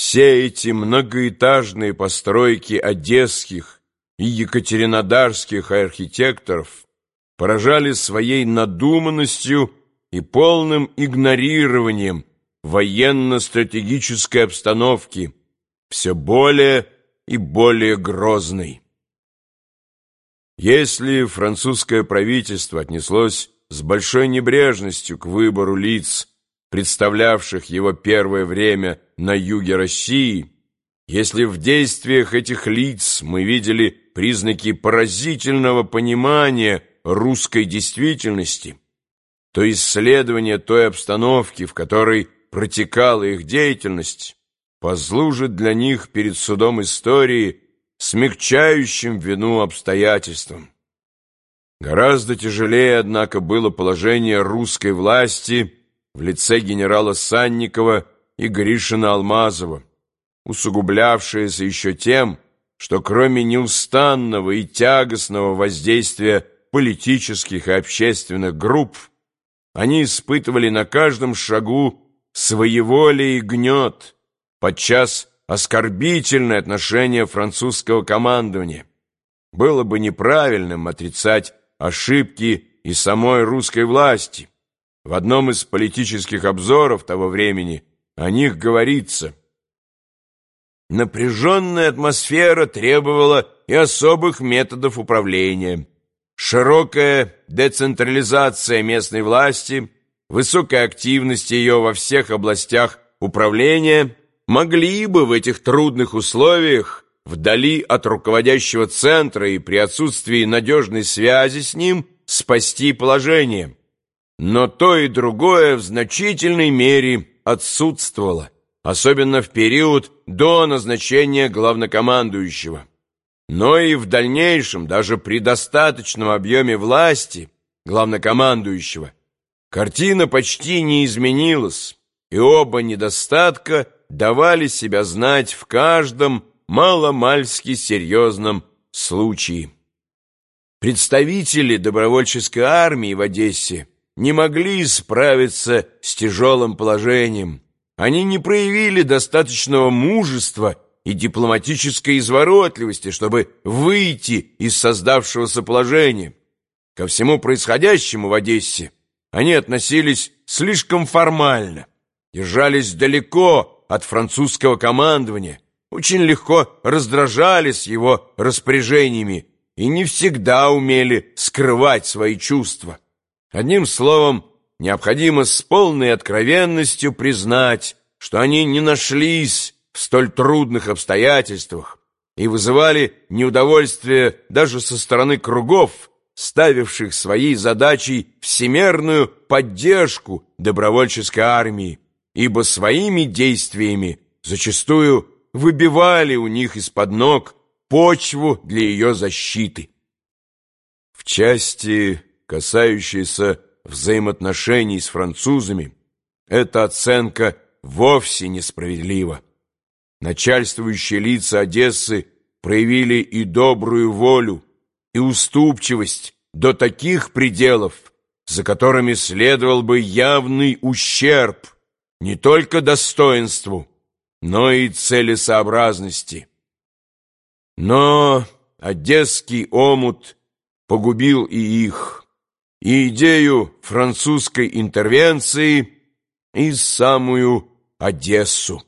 Все эти многоэтажные постройки одесских и екатеринодарских архитекторов поражали своей надуманностью и полным игнорированием военно-стратегической обстановки, все более и более грозной. Если французское правительство отнеслось с большой небрежностью к выбору лиц, представлявших его первое время на юге России, если в действиях этих лиц мы видели признаки поразительного понимания русской действительности, то исследование той обстановки, в которой протекала их деятельность, послужит для них перед судом истории смягчающим вину обстоятельством. Гораздо тяжелее, однако, было положение русской власти в лице генерала Санникова и Гришина Алмазова, усугублявшееся еще тем, что кроме неустанного и тягостного воздействия политических и общественных групп, они испытывали на каждом шагу своеволие и гнет, подчас оскорбительное отношение французского командования. Было бы неправильным отрицать ошибки и самой русской власти. В одном из политических обзоров того времени о них говорится. Напряженная атмосфера требовала и особых методов управления. Широкая децентрализация местной власти, высокая активность ее во всех областях управления могли бы в этих трудных условиях вдали от руководящего центра и при отсутствии надежной связи с ним спасти положение. Но то и другое в значительной мере отсутствовало, особенно в период до назначения главнокомандующего. Но и в дальнейшем, даже при достаточном объеме власти главнокомандующего, картина почти не изменилась, и оба недостатка давали себя знать в каждом маломальски серьезном случае. Представители добровольческой армии в Одессе не могли справиться с тяжелым положением. Они не проявили достаточного мужества и дипломатической изворотливости, чтобы выйти из создавшегося положения. Ко всему происходящему в Одессе они относились слишком формально, держались далеко от французского командования, очень легко раздражались его распоряжениями и не всегда умели скрывать свои чувства. Одним словом, необходимо с полной откровенностью признать, что они не нашлись в столь трудных обстоятельствах и вызывали неудовольствие даже со стороны кругов, ставивших своей задачей всемерную поддержку добровольческой армии, ибо своими действиями зачастую выбивали у них из-под ног почву для ее защиты. В части касающаяся взаимоотношений с французами, эта оценка вовсе несправедлива. Начальствующие лица Одессы проявили и добрую волю, и уступчивость до таких пределов, за которыми следовал бы явный ущерб не только достоинству, но и целесообразности. Но одесский омут погубил и их и идею французской интервенции, и самую Одессу.